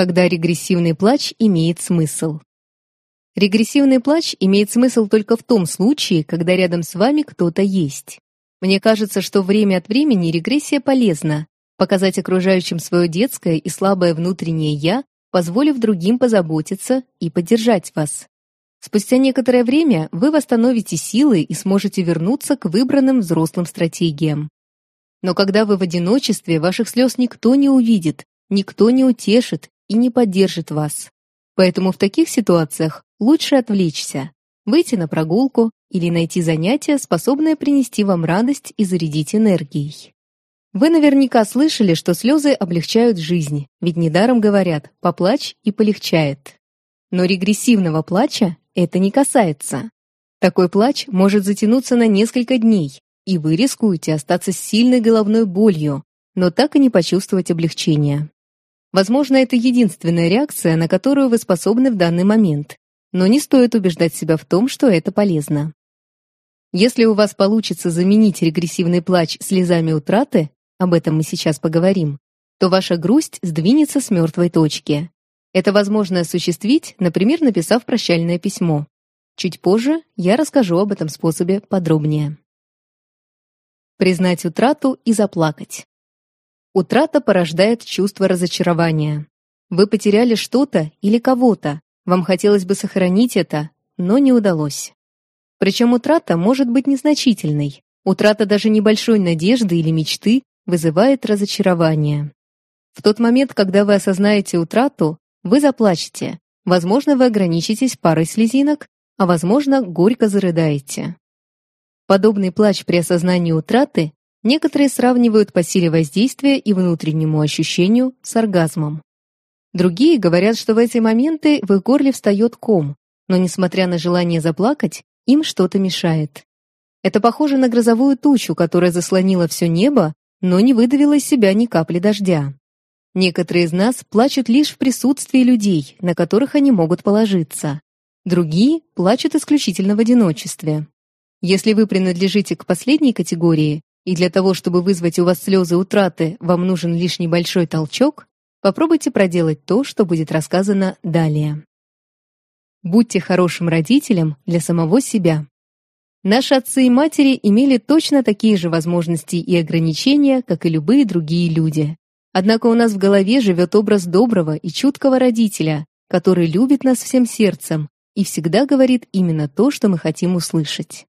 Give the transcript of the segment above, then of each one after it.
когда регрессивный плач имеет смысл. Регрессивный плач имеет смысл только в том случае, когда рядом с вами кто-то есть. Мне кажется, что время от времени регрессия полезна, показать окружающим свое детское и слабое внутреннее «я», позволив другим позаботиться и поддержать вас. Спустя некоторое время вы восстановите силы и сможете вернуться к выбранным взрослым стратегиям. Но когда вы в одиночестве, ваших слез никто не увидит, никто не утешит и не поддержит вас. Поэтому в таких ситуациях лучше отвлечься, выйти на прогулку или найти занятие, способное принести вам радость и зарядить энергией. Вы наверняка слышали, что слезы облегчают жизнь, ведь недаром говорят «поплачь и полегчает». Но регрессивного плача это не касается. Такой плач может затянуться на несколько дней, и вы рискуете остаться с сильной головной болью, но так и не почувствовать облегчения. Возможно, это единственная реакция, на которую вы способны в данный момент, но не стоит убеждать себя в том, что это полезно. Если у вас получится заменить регрессивный плач слезами утраты, об этом мы сейчас поговорим, то ваша грусть сдвинется с мертвой точки. Это возможно осуществить, например, написав прощальное письмо. Чуть позже я расскажу об этом способе подробнее. Признать утрату и заплакать. Утрата порождает чувство разочарования. Вы потеряли что-то или кого-то, вам хотелось бы сохранить это, но не удалось. Причем утрата может быть незначительной. Утрата даже небольшой надежды или мечты вызывает разочарование. В тот момент, когда вы осознаете утрату, вы заплачете. Возможно, вы ограничитесь парой слезинок, а возможно, горько зарыдаете. Подобный плач при осознании утраты Некоторые сравнивают по силе воздействия и внутреннему ощущению с оргазмом. Другие говорят, что в эти моменты в их горле встает ком, но, несмотря на желание заплакать, им что-то мешает. Это похоже на грозовую тучу, которая заслонила все небо, но не выдавила из себя ни капли дождя. Некоторые из нас плачут лишь в присутствии людей, на которых они могут положиться. Другие плачут исключительно в одиночестве. Если вы принадлежите к последней категории, и для того, чтобы вызвать у вас слезы утраты, вам нужен лишь небольшой толчок, попробуйте проделать то, что будет рассказано далее. Будьте хорошим родителем для самого себя. Наши отцы и матери имели точно такие же возможности и ограничения, как и любые другие люди. Однако у нас в голове живет образ доброго и чуткого родителя, который любит нас всем сердцем и всегда говорит именно то, что мы хотим услышать.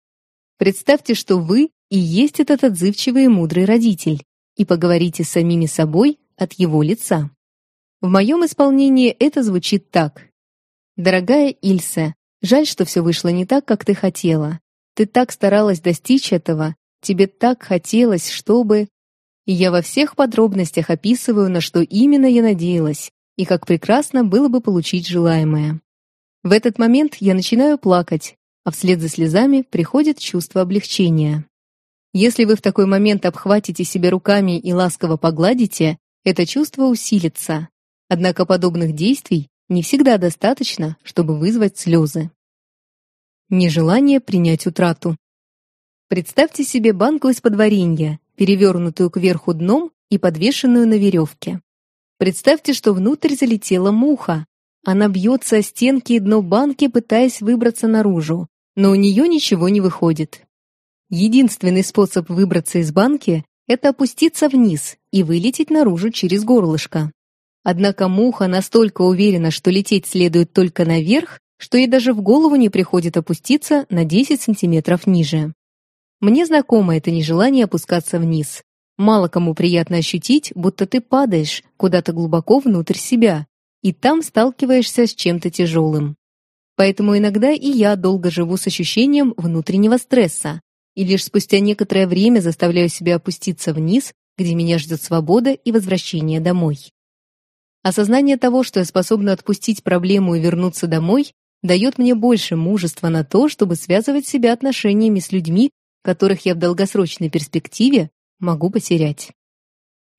Представьте, что вы И есть этот отзывчивый и мудрый родитель. И поговорите с самими собой от его лица. В моем исполнении это звучит так. «Дорогая Ильса, жаль, что все вышло не так, как ты хотела. Ты так старалась достичь этого, тебе так хотелось, чтобы...» И я во всех подробностях описываю, на что именно я надеялась, и как прекрасно было бы получить желаемое. В этот момент я начинаю плакать, а вслед за слезами приходит чувство облегчения. Если вы в такой момент обхватите себя руками и ласково погладите, это чувство усилится. Однако подобных действий не всегда достаточно, чтобы вызвать слезы. Нежелание принять утрату. Представьте себе банку из-под варенья, перевернутую кверху дном и подвешенную на веревке. Представьте, что внутрь залетела муха. Она бьется о стенки и дно банки, пытаясь выбраться наружу, но у нее ничего не выходит. Единственный способ выбраться из банки – это опуститься вниз и вылететь наружу через горлышко. Однако муха настолько уверена, что лететь следует только наверх, что ей даже в голову не приходит опуститься на 10 сантиметров ниже. Мне знакомо это нежелание опускаться вниз. Мало кому приятно ощутить, будто ты падаешь куда-то глубоко внутрь себя, и там сталкиваешься с чем-то тяжелым. Поэтому иногда и я долго живу с ощущением внутреннего стресса, и лишь спустя некоторое время заставляю себя опуститься вниз, где меня ждет свобода и возвращение домой. Осознание того, что я способна отпустить проблему и вернуться домой, дает мне больше мужества на то, чтобы связывать себя отношениями с людьми, которых я в долгосрочной перспективе могу потерять.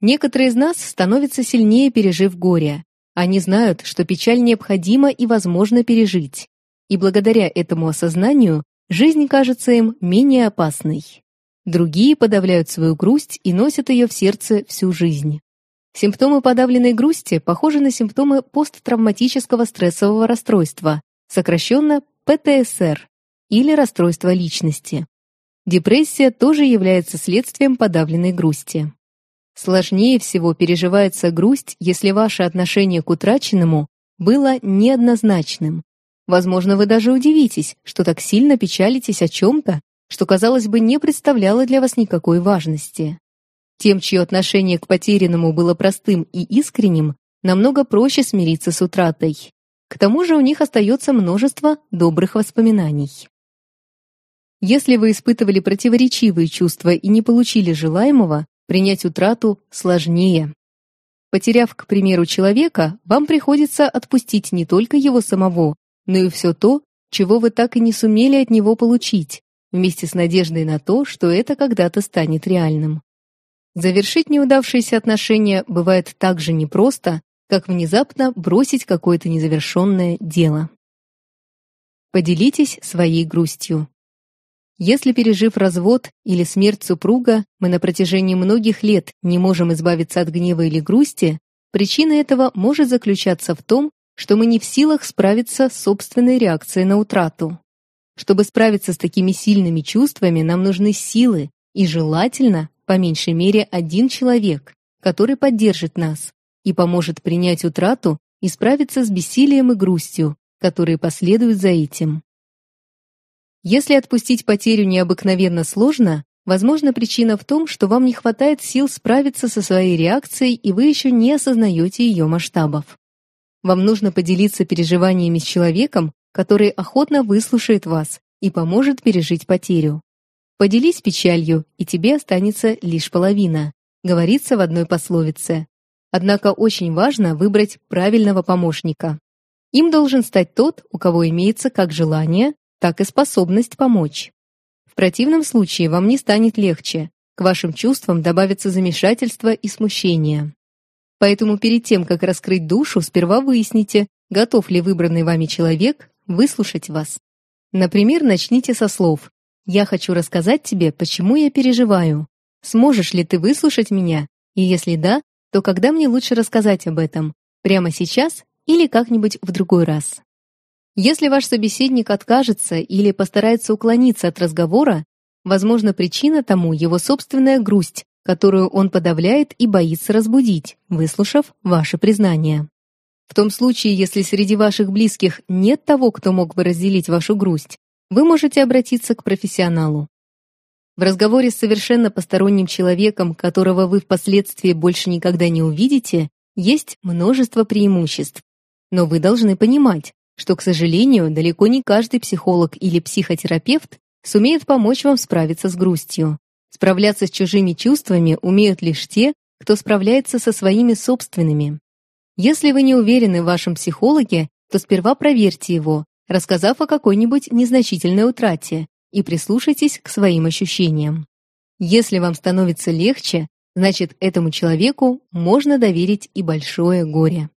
Некоторые из нас становятся сильнее, пережив горе. Они знают, что печаль необходима и возможно пережить. И благодаря этому осознанию Жизнь кажется им менее опасной. Другие подавляют свою грусть и носят ее в сердце всю жизнь. Симптомы подавленной грусти похожи на симптомы посттравматического стрессового расстройства, сокращенно ПТСР, или расстройства личности. Депрессия тоже является следствием подавленной грусти. Сложнее всего переживается грусть, если ваше отношение к утраченному было неоднозначным, Возможно, вы даже удивитесь, что так сильно печалитесь о чем-то, что, казалось бы, не представляло для вас никакой важности. Тем, чье отношение к потерянному было простым и искренним, намного проще смириться с утратой. К тому же у них остается множество добрых воспоминаний. Если вы испытывали противоречивые чувства и не получили желаемого, принять утрату сложнее. Потеряв, к примеру, человека, вам приходится отпустить не только его самого, но ну и все то, чего вы так и не сумели от него получить, вместе с надеждой на то, что это когда-то станет реальным. Завершить неудавшиеся отношения бывает так же непросто, как внезапно бросить какое-то незавершенное дело. Поделитесь своей грустью. Если, пережив развод или смерть супруга, мы на протяжении многих лет не можем избавиться от гнева или грусти, причина этого может заключаться в том, что мы не в силах справиться с собственной реакцией на утрату. Чтобы справиться с такими сильными чувствами, нам нужны силы и желательно, по меньшей мере, один человек, который поддержит нас и поможет принять утрату и справиться с бессилием и грустью, которые последуют за этим. Если отпустить потерю необыкновенно сложно, возможно причина в том, что вам не хватает сил справиться со своей реакцией и вы еще не осознаете ее масштабов. Вам нужно поделиться переживаниями с человеком, который охотно выслушает вас и поможет пережить потерю. Поделись печалью, и тебе останется лишь половина, говорится в одной пословице. Однако очень важно выбрать правильного помощника. Им должен стать тот, у кого имеется как желание, так и способность помочь. В противном случае вам не станет легче, к вашим чувствам добавится замешательство и смущение поэтому перед тем, как раскрыть душу, сперва выясните, готов ли выбранный вами человек выслушать вас. Например, начните со слов «Я хочу рассказать тебе, почему я переживаю. Сможешь ли ты выслушать меня? И если да, то когда мне лучше рассказать об этом? Прямо сейчас или как-нибудь в другой раз?» Если ваш собеседник откажется или постарается уклониться от разговора, возможно, причина тому его собственная грусть, которую он подавляет и боится разбудить, выслушав ваше признание. В том случае, если среди ваших близких нет того, кто мог бы разделить вашу грусть, вы можете обратиться к профессионалу. В разговоре с совершенно посторонним человеком, которого вы впоследствии больше никогда не увидите, есть множество преимуществ. Но вы должны понимать, что, к сожалению, далеко не каждый психолог или психотерапевт сумеет помочь вам справиться с грустью. Справляться с чужими чувствами умеют лишь те, кто справляется со своими собственными. Если вы не уверены в вашем психологе, то сперва проверьте его, рассказав о какой-нибудь незначительной утрате, и прислушайтесь к своим ощущениям. Если вам становится легче, значит этому человеку можно доверить и большое горе.